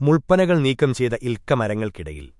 മുൾപ്പനകൾ നീക്കം ചെയ്ത ഇൽക്കമരങ്ങൾക്കിടയിൽ.